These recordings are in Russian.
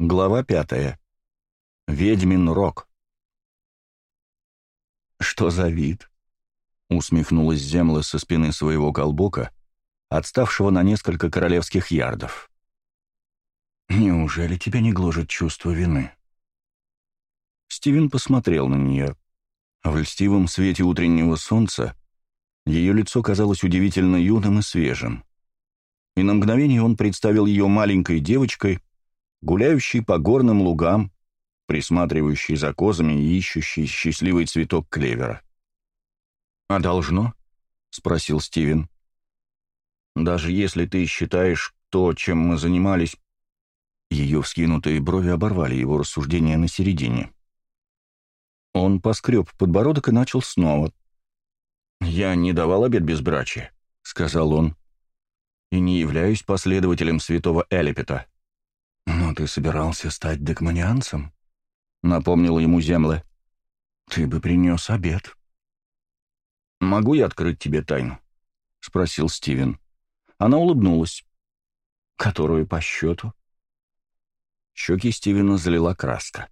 Глава пятая. Ведьмин рок. «Что за вид?» — усмехнулась земля со спины своего колбока, отставшего на несколько королевских ярдов. «Неужели тебя не гложет чувство вины?» Стивен посмотрел на нее. В льстивом свете утреннего солнца ее лицо казалось удивительно юным и свежим. И на мгновение он представил ее маленькой девочкой — гуляющий по горным лугам, присматривающий за козами и ищущий счастливый цветок клевера. «А должно?» — спросил Стивен. «Даже если ты считаешь то, чем мы занимались...» Ее вскинутые брови оборвали его рассуждение на середине. Он поскреб подбородок и начал снова. «Я не давал обед без безбрачия», — сказал он, — «и не являюсь последователем святого Элипета. «Но ты собирался стать декманианцем?» — напомнила ему земля. «Ты бы принес обед». «Могу я открыть тебе тайну?» — спросил Стивен. Она улыбнулась. «Которую по счету?» Щеки Стивена залила краска.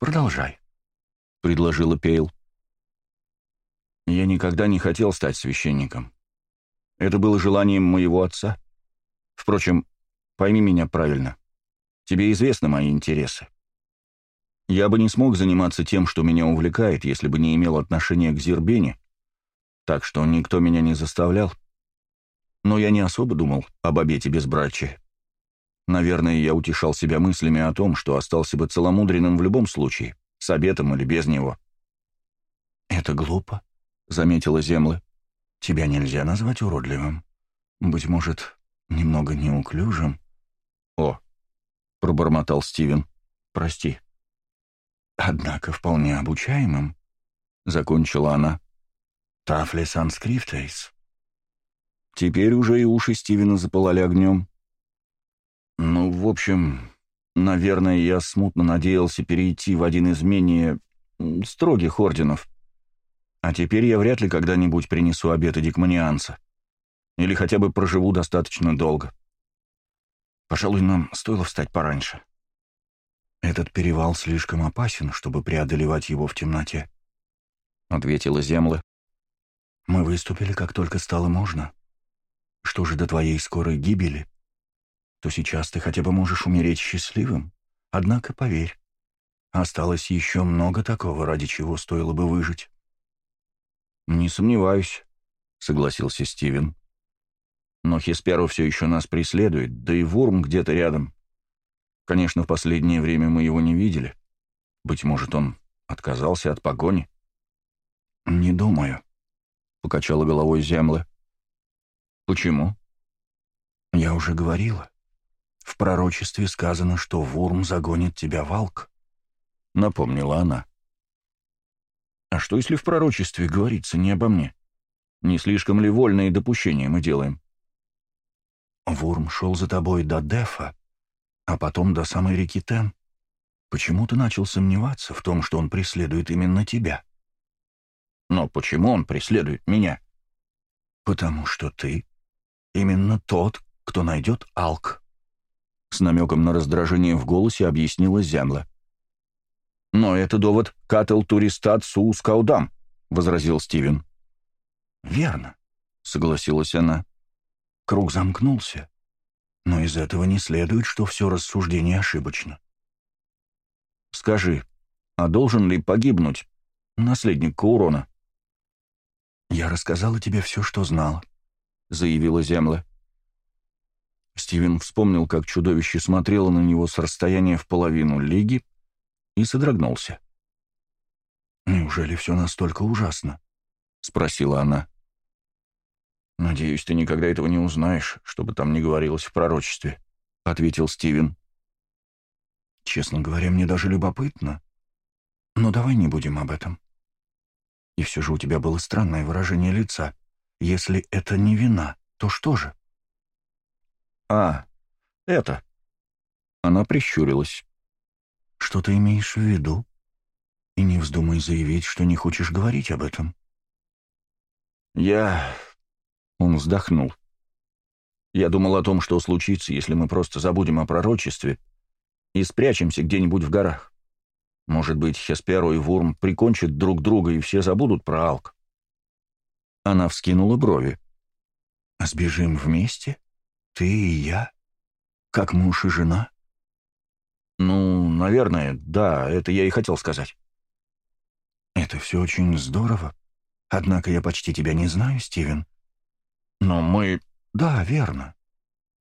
«Продолжай», — предложила Пейл. «Я никогда не хотел стать священником. Это было желанием моего отца. Впрочем, Пойми меня правильно. Тебе известны мои интересы. Я бы не смог заниматься тем, что меня увлекает, если бы не имел отношения к Зербене, так что никто меня не заставлял. Но я не особо думал об обете безбрачия. Наверное, я утешал себя мыслями о том, что остался бы целомудренным в любом случае, с обетом или без него. «Это глупо», — заметила Земла. «Тебя нельзя назвать уродливым. Быть может, немного неуклюжим». «О», — пробормотал Стивен, — «прости». «Однако вполне обучаемым», — закончила она. «Тафли санскриптейс». Теперь уже и уши Стивена запололи огнем. «Ну, в общем, наверное, я смутно надеялся перейти в один из менее строгих орденов. А теперь я вряд ли когда-нибудь принесу обеты дикманианца. Или хотя бы проживу достаточно долго». Пожалуй, нам стоило встать пораньше. Этот перевал слишком опасен, чтобы преодолевать его в темноте, — ответила земля. Мы выступили, как только стало можно. Что же до твоей скорой гибели, то сейчас ты хотя бы можешь умереть счастливым. Однако, поверь, осталось еще много такого, ради чего стоило бы выжить. «Не сомневаюсь», — согласился Стивен. Но Хисперу все еще нас преследует, да и Вурм где-то рядом. Конечно, в последнее время мы его не видели. Быть может, он отказался от погони? «Не думаю», — покачала головой Земла. «Почему?» «Я уже говорила. В пророчестве сказано, что Вурм загонит тебя в — напомнила она. «А что, если в пророчестве говорится не обо мне? Не слишком ли вольные допущения мы делаем?» Вурм шел за тобой до Дефа, а потом до самой реки Тен. Почему ты начал сомневаться в том, что он преследует именно тебя? Но почему он преследует меня? Потому что ты именно тот, кто найдет Алк. С намеком на раздражение в голосе объяснила Зямла. «Но это довод «кател туристат суус каудам», — возразил Стивен. «Верно», — согласилась она. Круг замкнулся, но из этого не следует, что все рассуждение ошибочно. «Скажи, а должен ли погибнуть наследник Каурона?» «Я рассказала тебе все, что знала», — заявила Земля. Стивен вспомнил, как чудовище смотрело на него с расстояния в половину лиги и содрогнулся. «Неужели все настолько ужасно?» — спросила она. «Надеюсь, ты никогда этого не узнаешь, чтобы там не говорилось в пророчестве», — ответил Стивен. «Честно говоря, мне даже любопытно. Но давай не будем об этом. И все же у тебя было странное выражение лица. Если это не вина, то что же?» «А, это...» Она прищурилась. «Что ты имеешь в виду? И не вздумай заявить, что не хочешь говорить об этом». «Я он вздохнул. Я думал о том, что случится, если мы просто забудем о пророчестве и спрячемся где-нибудь в горах. Может быть, Хесперо и Вурм прикончат друг друга, и все забудут про Алк. Она вскинула брови. «А «Сбежим вместе? Ты и я? Как муж и жена?» «Ну, наверное, да, это я и хотел сказать». «Это все очень здорово. Однако я почти тебя не знаю, Стивен. Но мы... Да, верно.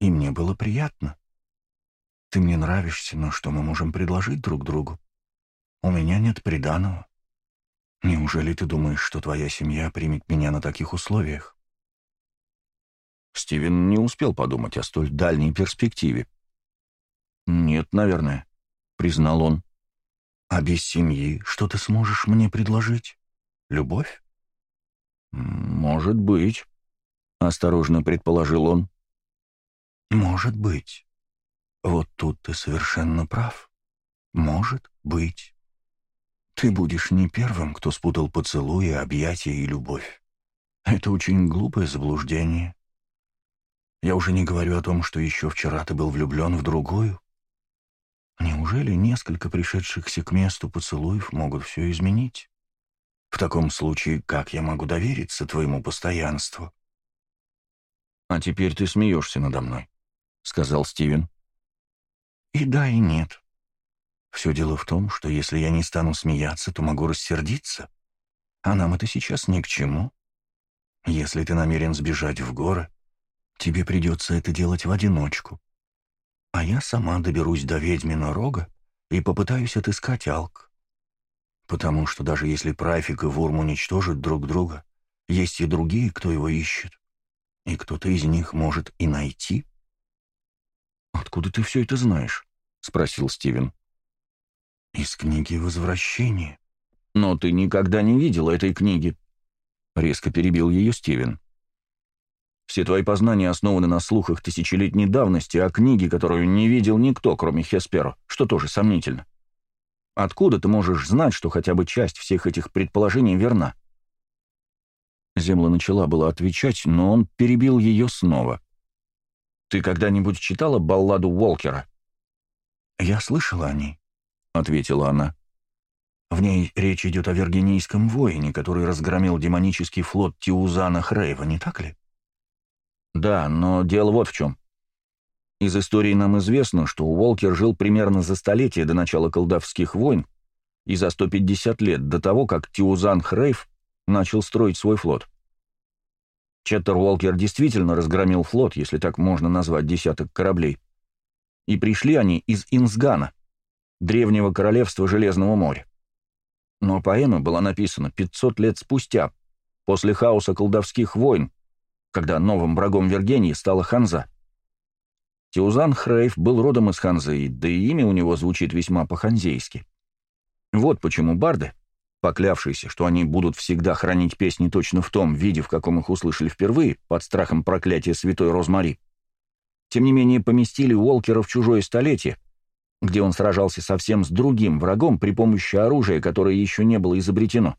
И мне было приятно. Ты мне нравишься, но что мы можем предложить друг другу? У меня нет приданого. Неужели ты думаешь, что твоя семья примет меня на таких условиях? Стивен не успел подумать о столь дальней перспективе. «Нет, наверное», — признал он. «А без семьи что ты сможешь мне предложить? Любовь?» «Может быть», осторожно предположил он. Может быть. Вот тут ты совершенно прав. Может быть. Ты будешь не первым, кто спутал поцелуи, объятия и любовь. Это очень глупое заблуждение. Я уже не говорю о том, что еще вчера ты был влюблен в другую. Неужели несколько пришедшихся к месту поцелуев могут все изменить? В таком случае, как я могу довериться твоему постоянству? «А теперь ты смеешься надо мной», — сказал Стивен. «И да, и нет. Все дело в том, что если я не стану смеяться, то могу рассердиться. А нам это сейчас ни к чему. Если ты намерен сбежать в горы, тебе придется это делать в одиночку. А я сама доберусь до ведьмина рога и попытаюсь отыскать Алк. Потому что даже если Прафик и Вурм уничтожат друг друга, есть и другие, кто его ищет. И кто-то из них может и найти. «Откуда ты все это знаешь?» — спросил Стивен. «Из книги «Возвращение». «Но ты никогда не видела этой книги», — резко перебил ее Стивен. «Все твои познания основаны на слухах тысячелетней давности а о книге, которую не видел никто, кроме Хеспера, что тоже сомнительно. Откуда ты можешь знать, что хотя бы часть всех этих предположений верна?» Земла начала было отвечать, но он перебил ее снова. «Ты когда-нибудь читала балладу Уолкера?» «Я слышала о ней», — ответила она. «В ней речь идет о виргинийском воине, который разгромил демонический флот Тиузана Хрейва, не так ли?» «Да, но дело вот в чем. Из истории нам известно, что Уолкер жил примерно за столетие до начала колдовских войн и за 150 лет до того, как Тиузан Хрейв начал строить свой флот. Четтер Уолкер действительно разгромил флот, если так можно назвать десяток кораблей. И пришли они из Инсгана, древнего королевства Железного моря. Но поэма была написана 500 лет спустя, после хаоса колдовских войн, когда новым врагом Вергении стала Ханза. Тиузан Хрейф был родом из Ханзы, да и имя у него звучит весьма по-ханзейски. Вот почему барды — поклявшийся, что они будут всегда хранить песни точно в том виде, в каком их услышали впервые, под страхом проклятия святой Розмари, тем не менее поместили Уолкера в чужое столетие, где он сражался совсем с другим врагом при помощи оружия, которое еще не было изобретено.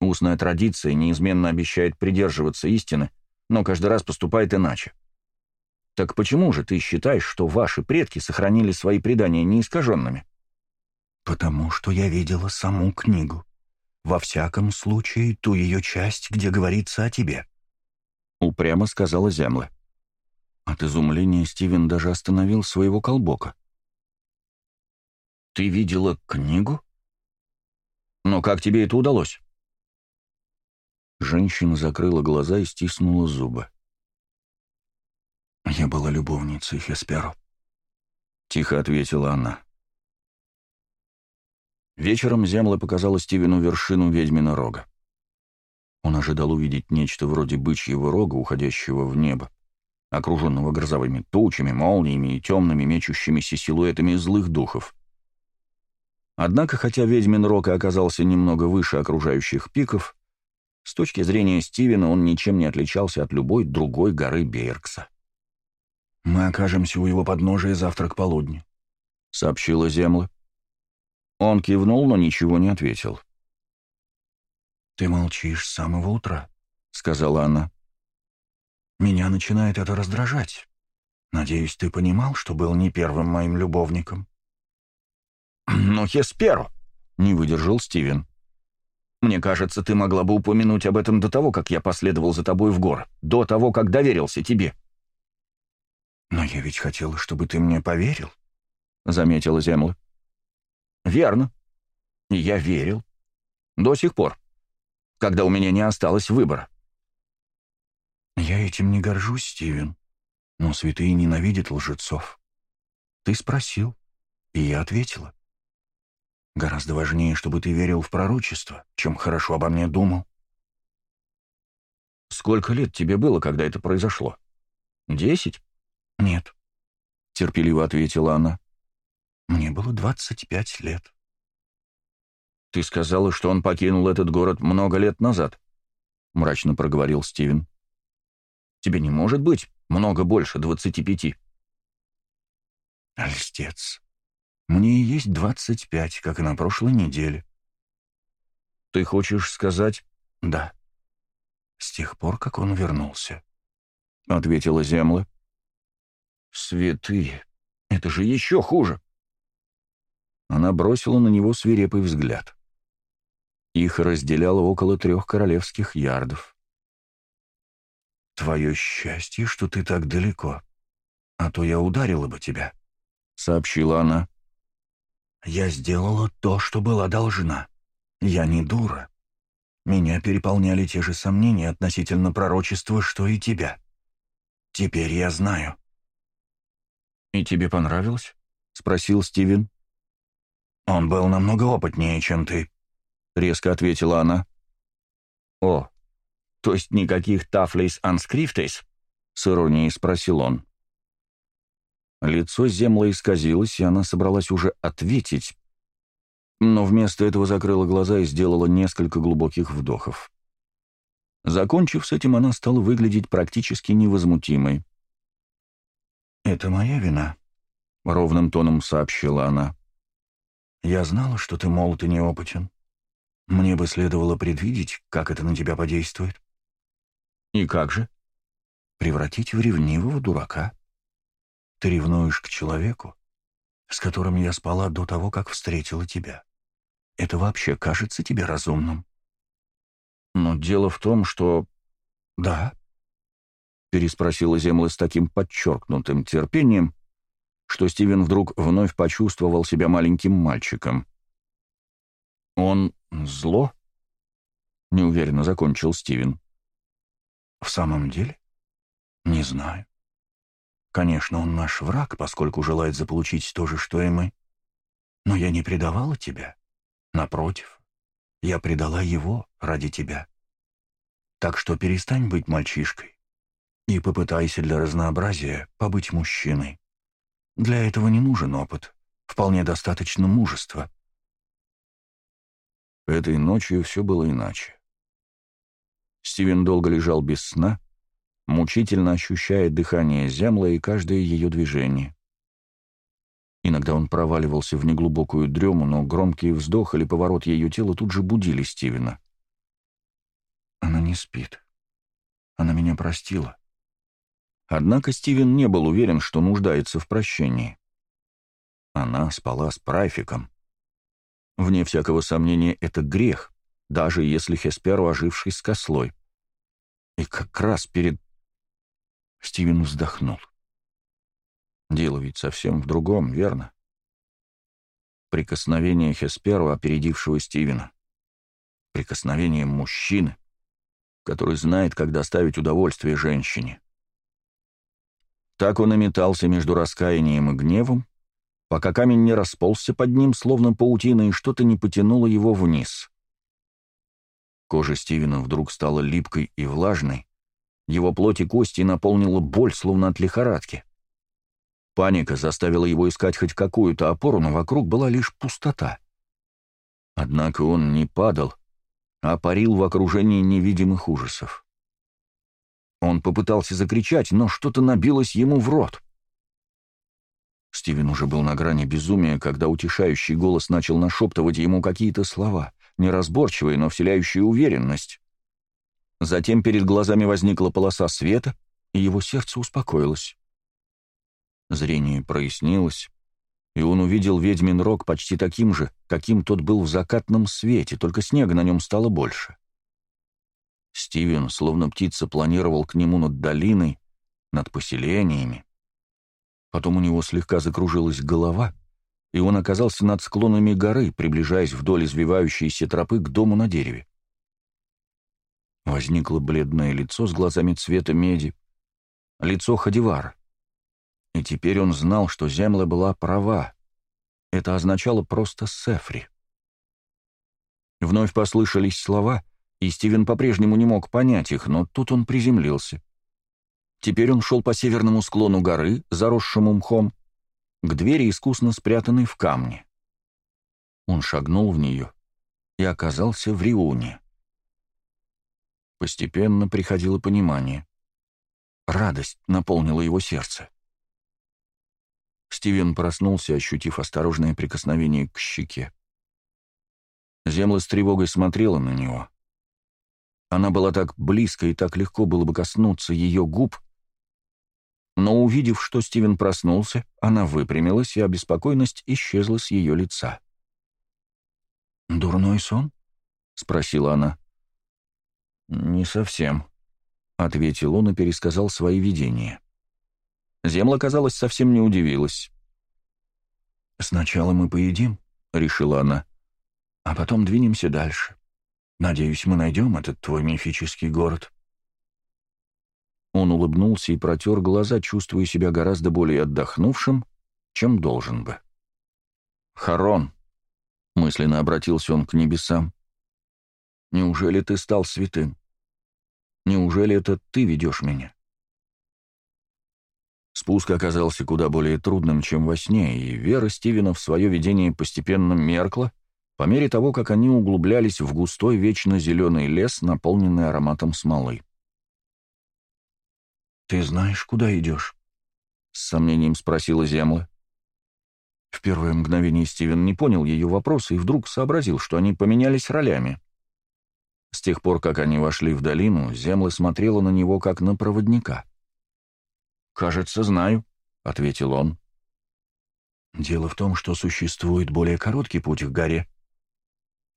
Устная традиция неизменно обещает придерживаться истины, но каждый раз поступает иначе. Так почему же ты считаешь, что ваши предки сохранили свои предания неискаженными? «Потому что я видела саму книгу. Во всяком случае, ту ее часть, где говорится о тебе». Упрямо сказала Земля. От изумления Стивен даже остановил своего колбока. «Ты видела книгу? Но как тебе это удалось?» Женщина закрыла глаза и стиснула зубы. «Я была любовницей Хесперо», — тихо ответила она. Вечером земла показала Стивену вершину ведьмина рога. Он ожидал увидеть нечто вроде бычьего рога, уходящего в небо, окруженного грозовыми тучами, молниями и темными мечущимися силуэтами злых духов. Однако, хотя ведьмин рог и оказался немного выше окружающих пиков, с точки зрения Стивена он ничем не отличался от любой другой горы Бейеркса. «Мы окажемся у его подножия завтра к полудню», — сообщила Земла. Он кивнул, но ничего не ответил. «Ты молчишь с самого утра», — сказала она. «Меня начинает это раздражать. Надеюсь, ты понимал, что был не первым моим любовником». «Но Хесперо», — не выдержал Стивен. «Мне кажется, ты могла бы упомянуть об этом до того, как я последовал за тобой в горы, до того, как доверился тебе». «Но я ведь хотела, чтобы ты мне поверил», — заметила Земля. Верно. Я верил. До сих пор. Когда у меня не осталось выбора. Я этим не горжусь, Стивен, но святые ненавидят лжецов. Ты спросил, и я ответила. Гораздо важнее, чтобы ты верил в пророчество, чем хорошо обо мне думал. Сколько лет тебе было, когда это произошло? Десять? Нет. Терпеливо ответила она. Мне было 25 лет. «Ты сказала, что он покинул этот город много лет назад», — мрачно проговорил Стивен. «Тебе не может быть много больше 25». «Льстец. Мне есть 25, как и на прошлой неделе». «Ты хочешь сказать...» «Да». «С тех пор, как он вернулся», — ответила Земля. «Святые, это же еще хуже!» Она бросила на него свирепый взгляд. Их разделяло около трех королевских ярдов. «Твое счастье, что ты так далеко, а то я ударила бы тебя», — сообщила она. «Я сделала то, что была должна. Я не дура. Меня переполняли те же сомнения относительно пророчества, что и тебя. Теперь я знаю». «И тебе понравилось?» — спросил Стивен. «Он был намного опытнее, чем ты», — резко ответила она. «О, то есть никаких тафлейс анскрифтейс?» — с иронией спросил он. Лицо Земла исказилось, и она собралась уже ответить, но вместо этого закрыла глаза и сделала несколько глубоких вдохов. Закончив с этим, она стала выглядеть практически невозмутимой. «Это моя вина», — ровным тоном сообщила она. Я знала, что ты молод и неопытен. Мне бы следовало предвидеть, как это на тебя подействует. И как же? Превратить в ревнивого дурака. Ты ревнуешь к человеку, с которым я спала до того, как встретила тебя. Это вообще кажется тебе разумным? Но дело в том, что... Да, переспросила Земля с таким подчеркнутым терпением, что Стивен вдруг вновь почувствовал себя маленьким мальчиком. «Он зло?» — неуверенно закончил Стивен. «В самом деле? Не знаю. Конечно, он наш враг, поскольку желает заполучить то же, что и мы. Но я не предавала тебя. Напротив, я предала его ради тебя. Так что перестань быть мальчишкой и попытайся для разнообразия побыть мужчиной». Для этого не нужен опыт, вполне достаточно мужества. Этой ночью все было иначе. Стивен долго лежал без сна, мучительно ощущая дыхание земли и каждое ее движение. Иногда он проваливался в неглубокую дрему, но громкий вздох или поворот ее тела тут же будили Стивена. «Она не спит. Она меня простила. Однако Стивен не был уверен, что нуждается в прощении. Она спала с Прайфиком. Вне всякого сомнения, это грех, даже если Хесперу оживший с кослой. И как раз перед... Стивен вздохнул. Дело ведь совсем в другом, верно? Прикосновение Хесперу, опередившего Стивена. Прикосновение мужчины, который знает, как доставить удовольствие женщине. Так он и метался между раскаянием и гневом, пока камень не расползся под ним, словно паутина, и что-то не потянуло его вниз. Кожа Стивена вдруг стала липкой и влажной, его плоть и кости наполнила боль, словно от лихорадки. Паника заставила его искать хоть какую-то опору, но вокруг была лишь пустота. Однако он не падал, а парил в окружении невидимых ужасов. Он попытался закричать, но что-то набилось ему в рот. Стивен уже был на грани безумия, когда утешающий голос начал нашептывать ему какие-то слова, неразборчивые, но вселяющие уверенность. Затем перед глазами возникла полоса света, и его сердце успокоилось. Зрение прояснилось, и он увидел ведьмин рог почти таким же, каким тот был в закатном свете, только снега на нем стало больше. Стивен, словно птица, планировал к нему над долиной, над поселениями. Потом у него слегка закружилась голова, и он оказался над склонами горы, приближаясь вдоль извивающейся тропы к дому на дереве. Возникло бледное лицо с глазами цвета меди, лицо Хадивара. И теперь он знал, что Земля была права. Это означало просто Сефри. Вновь послышались слова — и Стивен по-прежнему не мог понять их, но тут он приземлился. Теперь он шел по северному склону горы, заросшему мхом, к двери, искусно спрятанной в камне. Он шагнул в нее и оказался в Риуне. Постепенно приходило понимание. Радость наполнила его сердце. Стивен проснулся, ощутив осторожное прикосновение к щеке. Земля с тревогой смотрела на него. Она была так близко и так легко было бы коснуться ее губ, но увидев, что Стивен проснулся, она выпрямилась, и обеспокоенность исчезла с ее лица. «Дурной сон?» — спросила она. «Не совсем», — ответил он и пересказал свои видения. Земла, казалось, совсем не удивилась. «Сначала мы поедим», — решила она, — «а потом двинемся дальше». Надеюсь, мы найдем этот твой мифический город». Он улыбнулся и протер глаза, чувствуя себя гораздо более отдохнувшим, чем должен бы. «Харон», — мысленно обратился он к небесам, — «неужели ты стал святым? Неужели это ты ведешь меня?» Спуск оказался куда более трудным, чем во сне, и вера Стивена в свое видение постепенно меркла, по мере того, как они углублялись в густой вечно зеленый лес, наполненный ароматом смолы. «Ты знаешь, куда идешь?» — с сомнением спросила Земла. В первое мгновение Стивен не понял ее вопроса и вдруг сообразил, что они поменялись ролями. С тех пор, как они вошли в долину, Земла смотрела на него как на проводника. «Кажется, знаю», — ответил он. «Дело в том, что существует более короткий путь к горе»,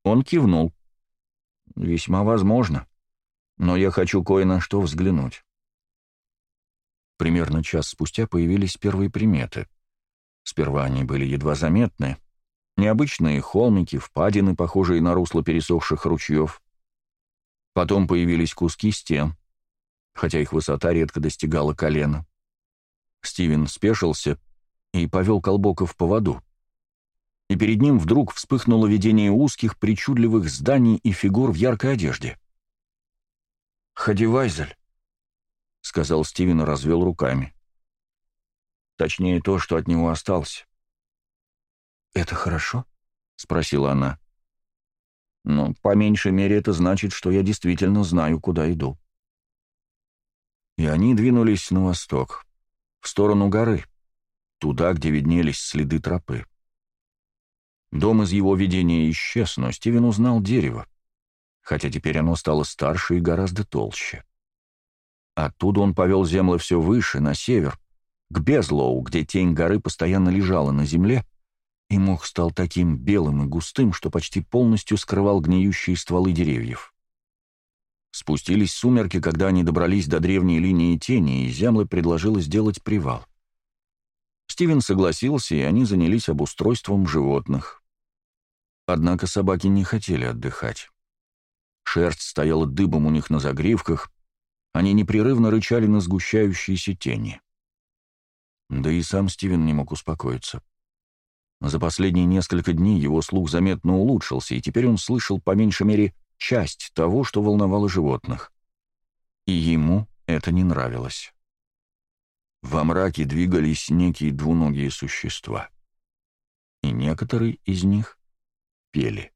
он кивнул. «Весьма возможно. Но я хочу кое на что взглянуть». Примерно час спустя появились первые приметы. Сперва они были едва заметны. Необычные холмики, впадины, похожие на русло пересохших ручьев. Потом появились куски стен, хотя их высота редко достигала колена. Стивен спешился и повел Колбока в поводу и перед ним вдруг вспыхнуло видение узких, причудливых зданий и фигур в яркой одежде. «Хадивайзель», — сказал Стивен и развел руками. Точнее, то, что от него осталось. «Это хорошо?» — спросила она. Но по меньшей мере, это значит, что я действительно знаю, куда иду». И они двинулись на восток, в сторону горы, туда, где виднелись следы тропы. Дом из его видения исчез, но Стивен узнал дерево, хотя теперь оно стало старше и гораздо толще. Оттуда он повел землю все выше, на север, к Безлоу, где тень горы постоянно лежала на земле, и мох стал таким белым и густым, что почти полностью скрывал гниющие стволы деревьев. Спустились сумерки, когда они добрались до древней линии тени, и Землы предложила сделать привал. Стивен согласился, и они занялись обустройством животных. Однако собаки не хотели отдыхать. Шерсть стояла дыбом у них на загривках, они непрерывно рычали на сгущающиеся тени. Да и сам Стивен не мог успокоиться. За последние несколько дней его слух заметно улучшился, и теперь он слышал по меньшей мере часть того, что волновало животных. И ему это не нравилось во мраке двигались некие двуногие существа. И некоторые из них пели.